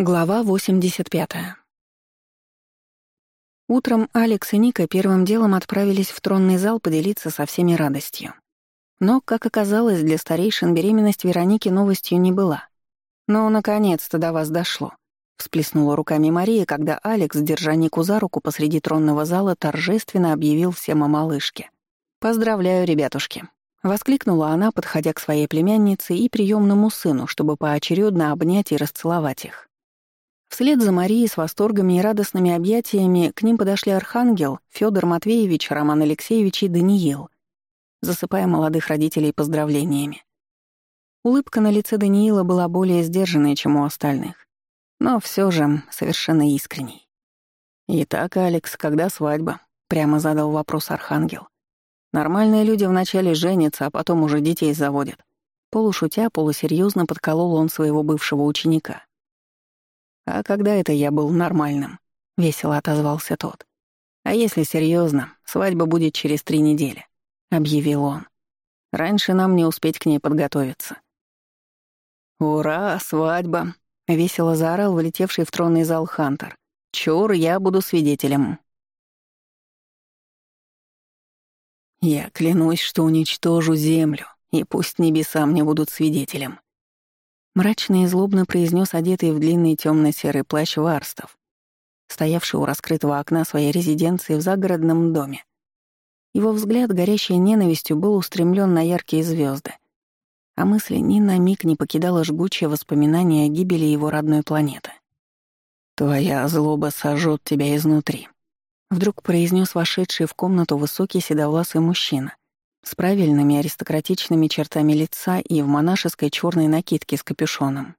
Глава 85. Утром Алекс и Ника первым делом отправились в тронный зал поделиться со всеми радостью. Но, как оказалось, для старейшин беременность Вероники новостью не была. «Ну, наконец-то до вас дошло», — всплеснула руками Мария, когда Алекс, держа Нику за руку посреди тронного зала, торжественно объявил всем о малышке. «Поздравляю, ребятушки», — воскликнула она, подходя к своей племяннице и приемному сыну, чтобы поочередно обнять и расцеловать их. Вслед за Марией с восторгами и радостными объятиями к ним подошли Архангел, Фёдор Матвеевич, Роман Алексеевич и Даниил, засыпая молодых родителей поздравлениями. Улыбка на лице Даниила была более сдержанной, чем у остальных, но все же совершенно искренней. «Итак, Алекс, когда свадьба?» — прямо задал вопрос Архангел. «Нормальные люди вначале женятся, а потом уже детей заводят». Полушутя, полусерьезно подколол он своего бывшего ученика. «А когда это я был нормальным?» — весело отозвался тот. «А если серьезно, свадьба будет через три недели», — объявил он. «Раньше нам не успеть к ней подготовиться». «Ура, свадьба!» — весело заорал влетевший в тронный зал Хантер. «Чур, я буду свидетелем». «Я клянусь, что уничтожу землю, и пусть небеса мне будут свидетелем», Мрачно и злобно произнес одетый в длинный темно-серый плащ Варстов, стоявший у раскрытого окна своей резиденции в загородном доме. Его взгляд, горящий ненавистью, был устремлен на яркие звезды, а мысли ни на миг не покидало жгучее воспоминание о гибели его родной планеты. «Твоя злоба сожжет тебя изнутри», — вдруг произнес вошедший в комнату высокий седовласый мужчина — с правильными аристократичными чертами лица и в монашеской черной накидке с капюшоном.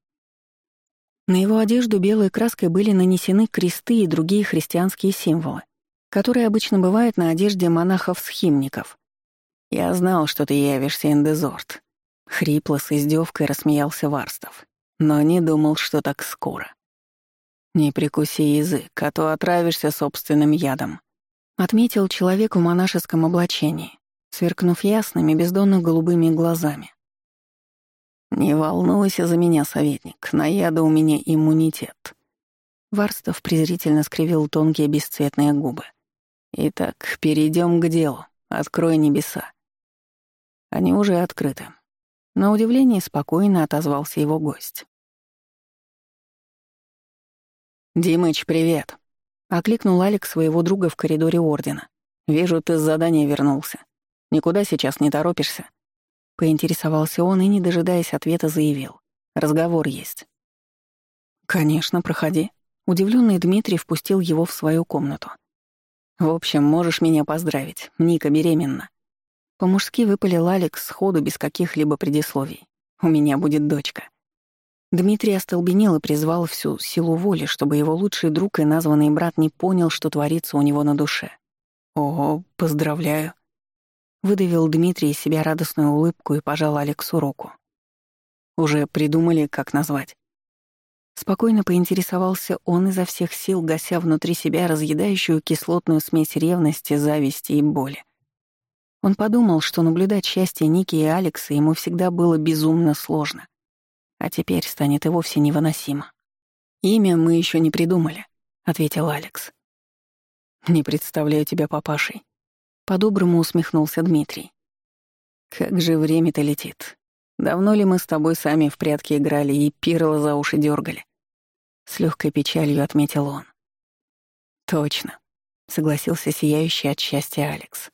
На его одежду белой краской были нанесены кресты и другие христианские символы, которые обычно бывают на одежде монахов-схимников. «Я знал, что ты явишься, Эндезорт», — хрипло с издевкой рассмеялся Варстов, но не думал, что так скоро. «Не прикуси язык, а то отравишься собственным ядом», — отметил человек в монашеском облачении сверкнув ясными бездонно-голубыми глазами. «Не волнуйся за меня, советник, на яда у меня иммунитет». Варстов презрительно скривил тонкие бесцветные губы. «Итак, перейдем к делу. Открой небеса». Они уже открыты. На удивление спокойно отозвался его гость. «Димыч, привет!» — окликнул Алик своего друга в коридоре Ордена. «Вижу, ты с задания вернулся. Никуда сейчас не торопишься?» Поинтересовался он и, не дожидаясь ответа, заявил. «Разговор есть». «Конечно, проходи». Удивленный Дмитрий впустил его в свою комнату. «В общем, можешь меня поздравить. Ника беременна». По-мужски выпалил Алекс сходу без каких-либо предисловий. «У меня будет дочка». Дмитрий остолбенел и призвал всю силу воли, чтобы его лучший друг и названный брат не понял, что творится у него на душе. «О, поздравляю!» Выдавил Дмитрий из себя радостную улыбку и пожал Алексу руку. «Уже придумали, как назвать?» Спокойно поинтересовался он изо всех сил, гася внутри себя разъедающую кислотную смесь ревности, зависти и боли. Он подумал, что наблюдать счастье Ники и Алекса ему всегда было безумно сложно. А теперь станет и вовсе невыносимо. «Имя мы еще не придумали», — ответил Алекс. «Не представляю тебя папашей», по-доброму усмехнулся Дмитрий. «Как же время-то летит. Давно ли мы с тобой сами в прятки играли и пирла за уши дергали? С легкой печалью отметил он. «Точно», — согласился сияющий от счастья Алекс.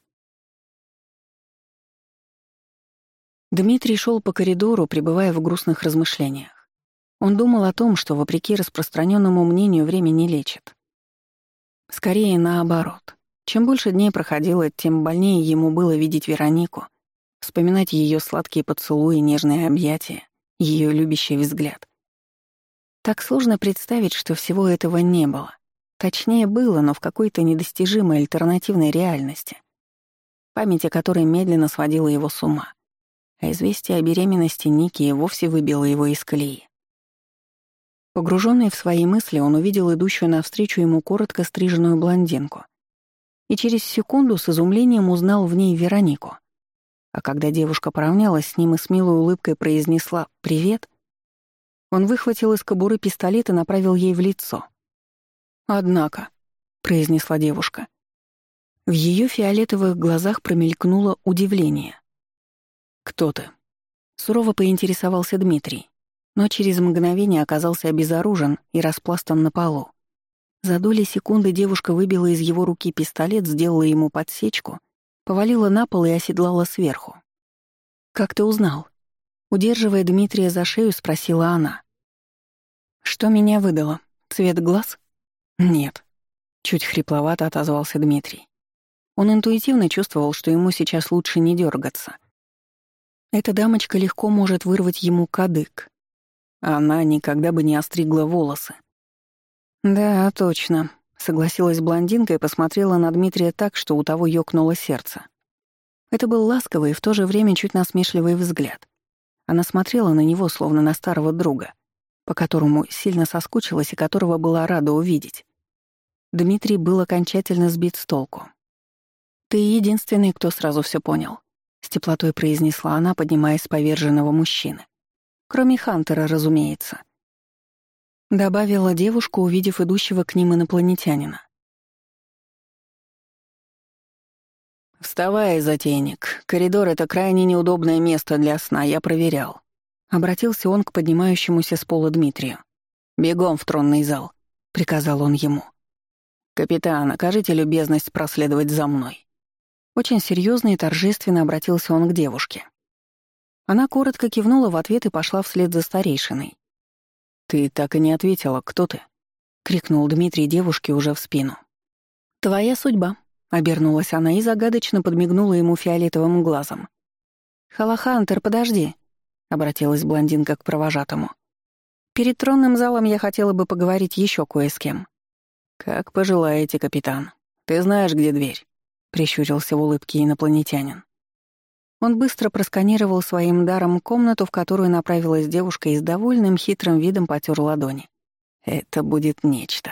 Дмитрий шел по коридору, пребывая в грустных размышлениях. Он думал о том, что, вопреки распространенному мнению, время не лечит. Скорее, наоборот. Чем больше дней проходило, тем больнее ему было видеть Веронику, вспоминать ее сладкие поцелуи, нежные объятия, ее любящий взгляд. Так сложно представить, что всего этого не было. Точнее, было, но в какой-то недостижимой альтернативной реальности, память о которой медленно сводила его с ума. А известие о беременности Ники и вовсе выбило его из колеи. Погруженный в свои мысли, он увидел идущую навстречу ему коротко стриженную блондинку — и через секунду с изумлением узнал в ней Веронику. А когда девушка поравнялась с ним и с милой улыбкой произнесла «Привет», он выхватил из кобуры пистолет и направил ей в лицо. «Однако», — произнесла девушка. В ее фиолетовых глазах промелькнуло удивление. «Кто ты?» — сурово поинтересовался Дмитрий, но через мгновение оказался обезоружен и распластан на полу. За доли секунды девушка выбила из его руки пистолет, сделала ему подсечку, повалила на пол и оседлала сверху. «Как ты узнал?» Удерживая Дмитрия за шею, спросила она. «Что меня выдало? Цвет глаз?» «Нет», — чуть хрипловато отозвался Дмитрий. Он интуитивно чувствовал, что ему сейчас лучше не дергаться. Эта дамочка легко может вырвать ему кадык. Она никогда бы не остригла волосы, «Да, точно», — согласилась блондинка и посмотрела на Дмитрия так, что у того ёкнуло сердце. Это был ласковый и в то же время чуть насмешливый взгляд. Она смотрела на него, словно на старого друга, по которому сильно соскучилась и которого была рада увидеть. Дмитрий был окончательно сбит с толку. «Ты единственный, кто сразу все понял», — с теплотой произнесла она, поднимаясь с поверженного мужчины. «Кроме Хантера, разумеется». Добавила девушка, увидев идущего к ним инопланетянина. «Вставай, затейник. Коридор — это крайне неудобное место для сна, я проверял». Обратился он к поднимающемуся с пола Дмитрию. «Бегом в тронный зал», — приказал он ему. «Капитан, окажите любезность проследовать за мной». Очень серьезно и торжественно обратился он к девушке. Она коротко кивнула в ответ и пошла вслед за старейшиной. «Ты так и не ответила, кто ты?» — крикнул Дмитрий девушке уже в спину. «Твоя судьба», — обернулась она и загадочно подмигнула ему фиолетовым глазом. «Халахантер, подожди», — обратилась блондинка к провожатому. «Перед тронным залом я хотела бы поговорить еще кое с кем». «Как пожелаете, капитан. Ты знаешь, где дверь?» — прищурился в улыбке инопланетянин. Он быстро просканировал своим даром комнату, в которую направилась девушка и с довольным хитрым видом потер ладони. «Это будет нечто».